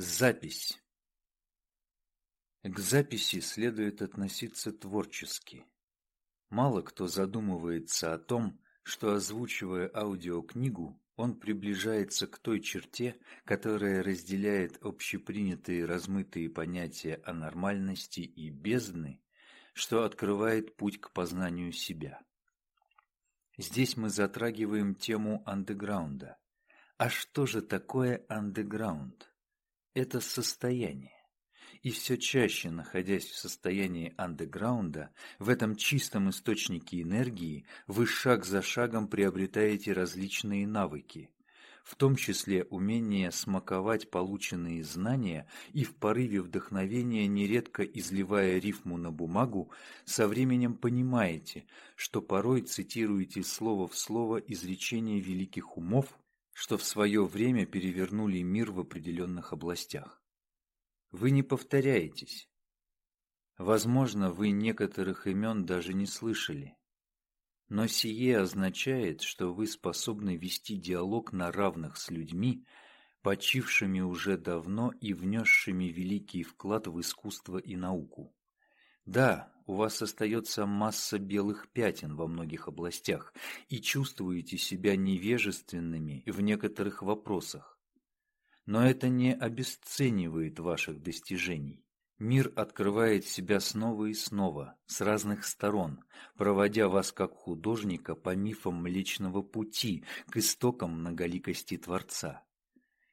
Запись. К записи следует относиться творчески. Мало кто задумывается о том, что, озвучивая аудиокнигу, он приближается к той черте, которая разделяет общепринятые размытые понятия о нормальности и бездны, что открывает путь к познанию себя. Здесь мы затрагиваем тему андеграунда. А что же такое андеграунд? Это состояние. И все чаще, находясь в состоянии андеграунда, в этом чистом источнике энергии, вы шаг за шагом приобретаете различные навыки, в том числе умение смаковать полученные знания и в порыве вдохновения, нередко изливая рифму на бумагу, со временем понимаете, что порой цитируете слово в слово изречения великих умов, что в свое время перевернули мир в определенных областях. Вы не повторяетесь. Возможно, вы некоторых имен даже не слышали. Но сие означает, что вы способны вести диалог на равных с людьми, почившими уже давно и внесшими великий вклад в искусство и науку. Да, у вас остается масса белых пятен во многих областях, и чувствуете себя невежественными в некоторых вопросах. Но это не обесценивает ваших достижений. Мир открывает себя снова и снова, с разных сторон, проводя вас как художника по мифам Млечного Пути к истокам многоликости Творца.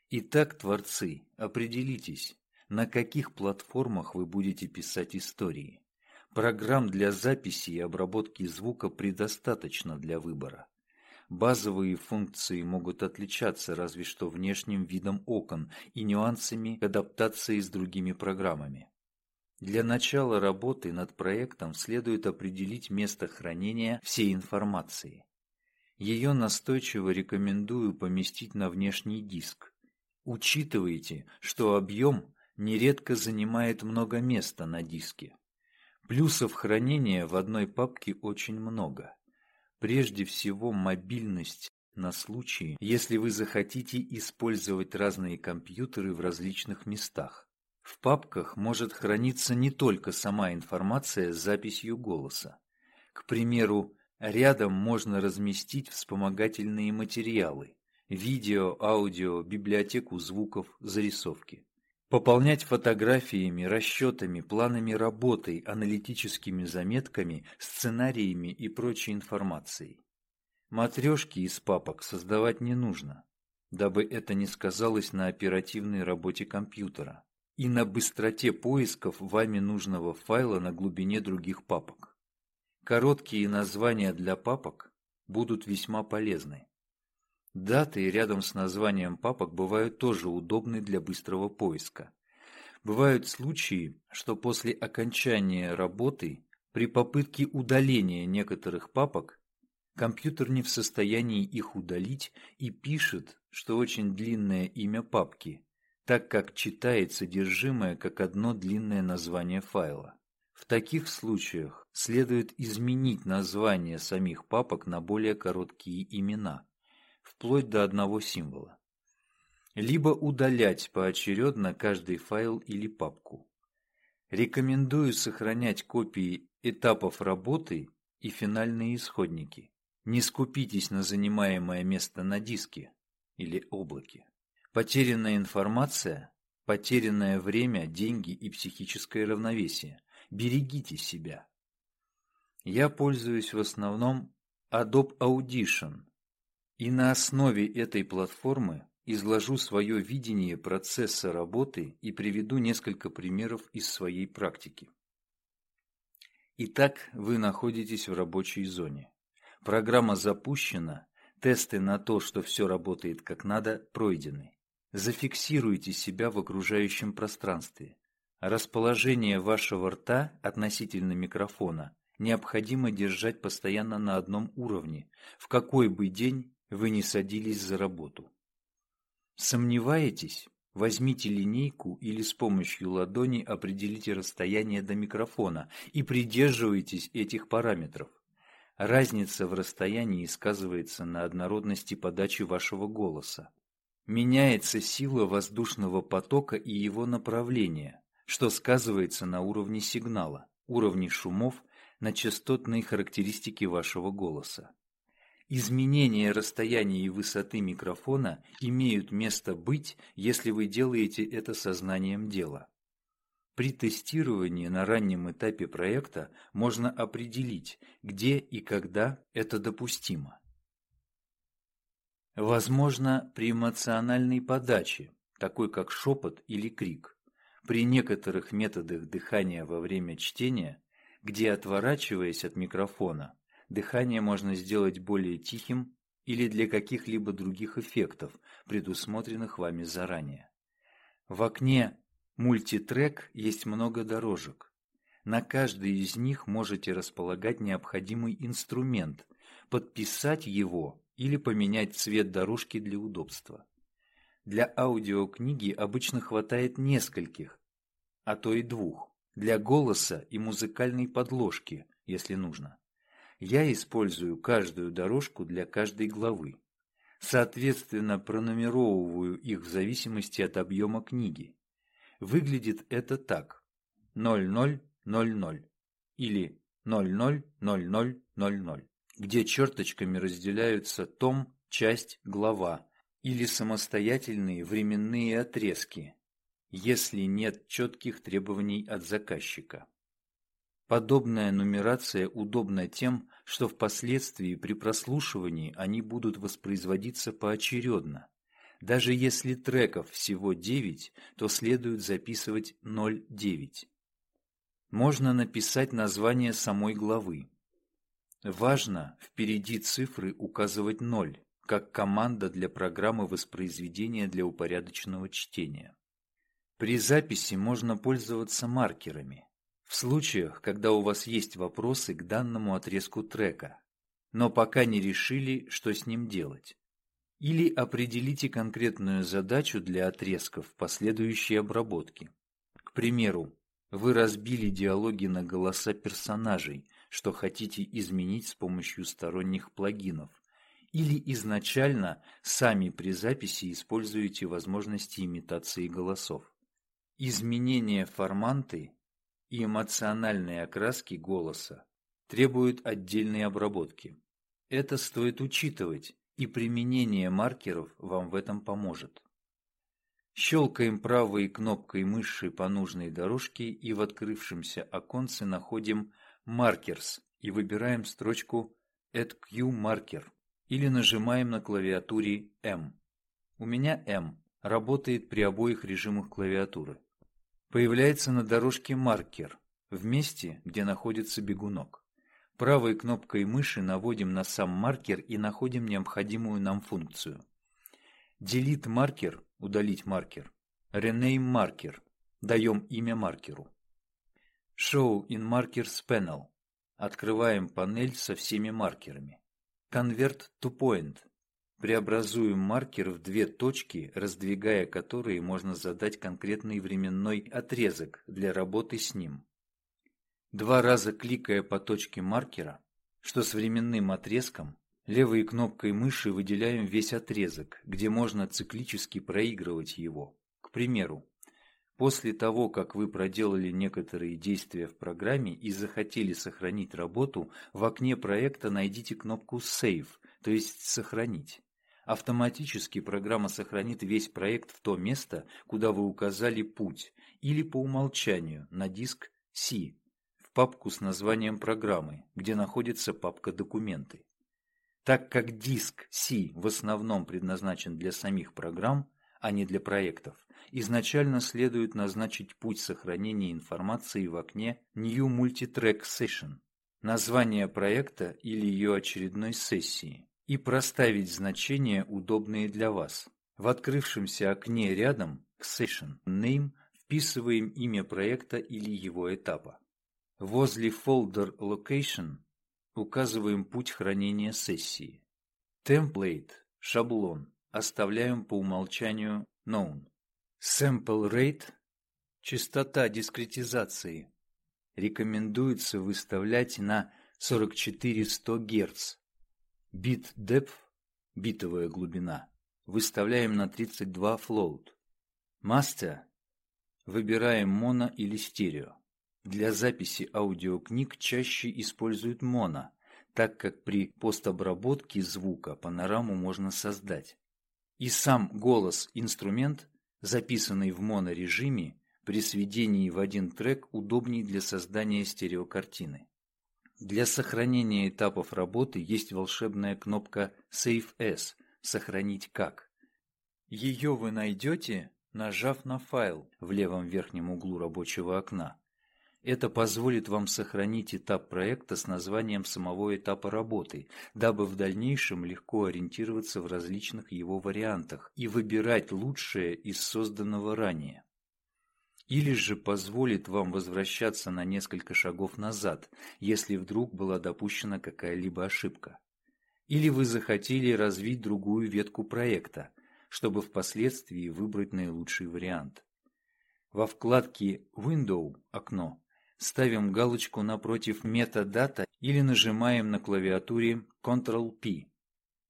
Итак, творцы, определитесь, на каких платформах вы будете писать истории. Программ для записи и обработки звука предостаточно для выбора. Базовые функции могут отличаться разве что внешним видом окон и нюансами адаптации с другими программами. Для начала работы над проектом следует определить место хранения всей информации. Ее настойчиво рекомендую поместить на внешний диск. Учитывайте, что объем нередко занимает много места на диске. Плюсов хранения в одной папке очень много. Прежде всего мобильность на случай, если вы захотите использовать разные компьютеры в различных местах. В папках может храниться не только сама информация с записью голоса. К примеру, рядом можно разместить вспомогательные материалы – видео, аудио, библиотеку звуков, зарисовки. Пополнять фотографиями, расчетами, планами работы, аналитическими заметками, сценариями и прочей информацией. Матрешки из папок создавать не нужно, дабы это не сказалось на оперативной работе компьютера и на быстроте поисков вами нужного файла на глубине других папок. Короткие названия для папок будут весьма полезны. Даты рядом с названием папок бывают тоже удобны для быстрого поиска. Бывают случаи, что после окончания работы при попытке удаления некоторых папок компьютер не в состоянии их удалить и пишет, что очень длинное имя папки, так как читает содержимое как одно длинное название файла. В таких случаях следует изменить название самих папок на более короткие имена вплоть до одного символа. Либо удалять поочередно каждый файл или папку. Рекомендую сохранять копии этапов работы и финальные исходники. Не скупитесь на занимаемое место на диске или облаке. Потерянная информация, потерянное время, деньги и психическое равновесие. Берегите себя. Я пользуюсь в основном Adobe Audition и на основе этой платформы изложу свое видение процесса работы и приведу несколько примеров из своей практики. Итак, вы находитесь в рабочей зоне. Программа запущена, тесты на то, что все работает как надо, пройдены. Зафиксируйте себя в окружающем пространстве. Расположение вашего рта относительно микрофона необходимо держать постоянно на одном уровне, в какой бы день вы не садились за работу. Сомневаетесь? Возьмите линейку или с помощью ладони определите расстояние до микрофона и придерживайтесь этих параметров. Разница в расстоянии сказывается на однородности подачи вашего голоса. Меняется сила воздушного потока и его направление, что сказывается на уровне сигнала, уровне шумов, на частотные характеристики вашего голоса. Изменения расстояния и высоты микрофона имеют место быть, если вы делаете это сознанием дела. При тестировании на раннем этапе проекта можно определить, где и когда это допустимо. Возможно, при эмоциональной подаче, такой как шепот или крик, при некоторых методах дыхания во время чтения, где, отворачиваясь от микрофона, дыхание можно сделать более тихим или для каких-либо других эффектов, предусмотренных вами заранее. В окне Мультитрек есть много дорожек. На каждой из них можете располагать необходимый инструмент, подписать его или поменять цвет дорожки для удобства. Для аудиокниги обычно хватает нескольких, а то и двух, для голоса и музыкальной подложки, если нужно. Я использую каждую дорожку для каждой главы. Соответственно, пронумеровываю их в зависимости от объема книги. Выглядит это так. 0000 или 000000, где черточками разделяются том, часть, глава или самостоятельные временные отрезки, если нет четких требований от заказчика. Подобная нумерация удобна тем, что впоследствии при прослушивании они будут воспроизводиться поочередно. Даже если треков всего 9, то следует записывать 0,9. Можно написать название самой главы. Важно впереди цифры указывать 0, как команда для программы воспроизведения для упорядоченного чтения. При записи можно пользоваться маркерами, в случаях, когда у вас есть вопросы к данному отрезку трека, но пока не решили, что с ним делать. Или определите конкретную задачу для отрезков последующей обработки. К примеру, вы разбили диалоги на голоса персонажей, что хотите изменить с помощью сторонних плагинов, или изначально сами при записи используете возможности имитации голосов. Изменение форманты и эмоциональной окраски голоса требуют отдельной обработки. Это стоит учитывать, и применение маркеров вам в этом поможет. Щелкаем правой кнопкой мыши по нужной дорожке и в открывшемся оконце находим «Markers» и выбираем строчку «Add Marker» или нажимаем на клавиатуре M. У меня M работает при обоих режимах клавиатуры. Появляется на дорожке маркер в месте, где находится бегунок. Правой кнопкой мыши наводим на сам маркер и находим необходимую нам функцию. Delete маркер – удалить маркер. Rename маркер – даем имя маркеру. Show in Markers Panel – открываем панель со всеми маркерами. Convert to Point – преобразуем маркер в две точки, раздвигая которые можно задать конкретный временной отрезок для работы с ним. Два раза кликая по точке маркера, что с временным отрезком, левой кнопкой мыши выделяем весь отрезок, где можно циклически проигрывать его. К примеру, после того, как вы проделали некоторые действия в программе и захотели сохранить работу, в окне проекта найдите кнопку Save, то есть «Сохранить». Автоматически программа сохранит весь проект в то место, куда вы указали путь, или по умолчанию на диск C папку с названием программы, где находится папка «Документы». Так как диск C в основном предназначен для самих программ, а не для проектов, изначально следует назначить путь сохранения информации в окне New Multitrack Session, название проекта или ее очередной сессии, и проставить значения, удобные для вас. В открывшемся окне рядом Session Name вписываем имя проекта или его этапа. Возле folder location указываем путь хранения сессии. Template – шаблон. Оставляем по умолчанию known. Sample rate – частота дискретизации. Рекомендуется выставлять на 44-100 Гц. Bit depth – битовая глубина. выставляем на 32 float. Master выбираем моно или стерео. Для записи аудиокниг чаще используют моно, так как при постобработке звука панораму можно создать. И сам голос-инструмент, записанный в монорежиме, при сведении в один трек удобней для создания стереокартины. Для сохранения этапов работы есть волшебная кнопка Save As – «Сохранить как». Ее вы найдете, нажав на файл в левом верхнем углу рабочего окна. Это позволит вам сохранить этап проекта с названием самого этапа работы, дабы в дальнейшем легко ориентироваться в различных его вариантах и выбирать лучшее из созданного ранее. Или же позволит вам возвращаться на несколько шагов назад, если вдруг была допущена какая-либо ошибка. Или вы захотели развить другую ветку проекта, чтобы впоследствии выбрать наилучший вариант. Во вкладке «Window» – «Окно» ставим галочку напротив метадата или нажимаем на клавиатуре Ctrl-P,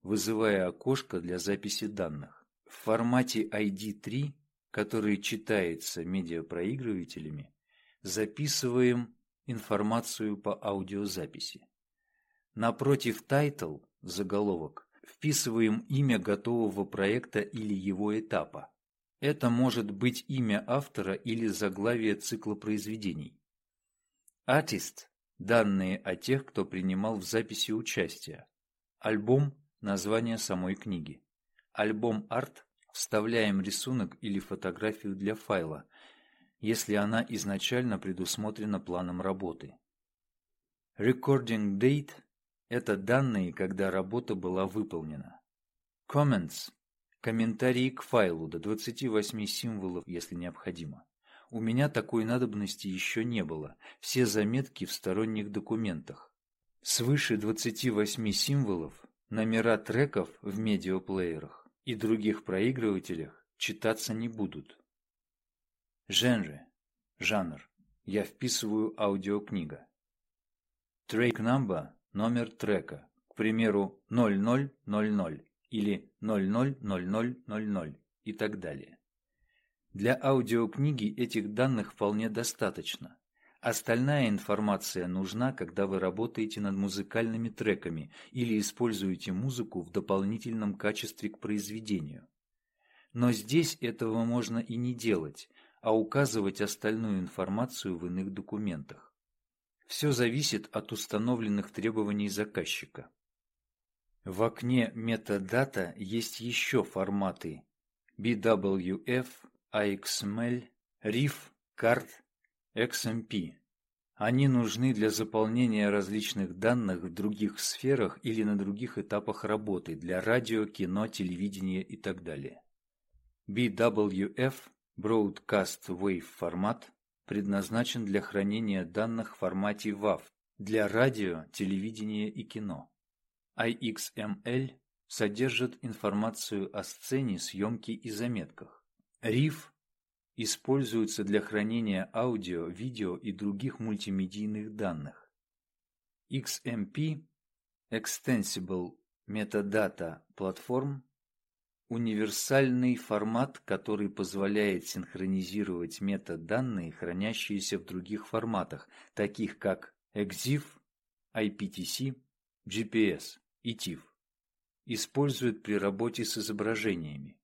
вызывая окошко для записи данных. В формате ID3, который читается медиапроигрывателями, записываем информацию по аудиозаписи. Напротив Title, заголовок, вписываем имя готового проекта или его этапа. Это может быть имя автора или заглавие цикла произведений. Артист – данные о тех, кто принимал в записи участие. Альбом – название самой книги. Альбом арт – вставляем рисунок или фотографию для файла, если она изначально предусмотрена планом работы. Recording date – это данные, когда работа была выполнена. Comments – комментарии к файлу до 28 символов, если необходимо. У меня такой надобности еще не было, все заметки в сторонних документах. Свыше 28 символов, номера треков в медиаплеерах и других проигрывателях читаться не будут. Жанры. Жанр. Я вписываю аудиокнига. Трек number – номер трека, к примеру 0000 или 000000 и так далее. Для аудиокниги этих данных вполне достаточно. Остальная информация нужна, когда вы работаете над музыкальными треками или используете музыку в дополнительном качестве к произведению. Но здесь этого можно и не делать, а указывать остальную информацию в иных документах. Все зависит от установленных требований заказчика. В окне метадата есть еще форматы BWF, AXML, RIF, CART, XMP. Они нужны для заполнения различных данных в других сферах или на других этапах работы для радио, кино, телевидения и так далее. BWF Broadcast Wave формат предназначен для хранения данных в формате WAV для радио, телевидения и кино. IXML содержит информацию о сцене, съемке и заметках. RIF используется для хранения аудио, видео и других мультимедийных данных. XMP Extensible Metadata Platform – универсальный формат, который позволяет синхронизировать метаданные, хранящиеся в других форматах, таких как EXIF, IPTC, GPS и TIFF. Используют при работе с изображениями.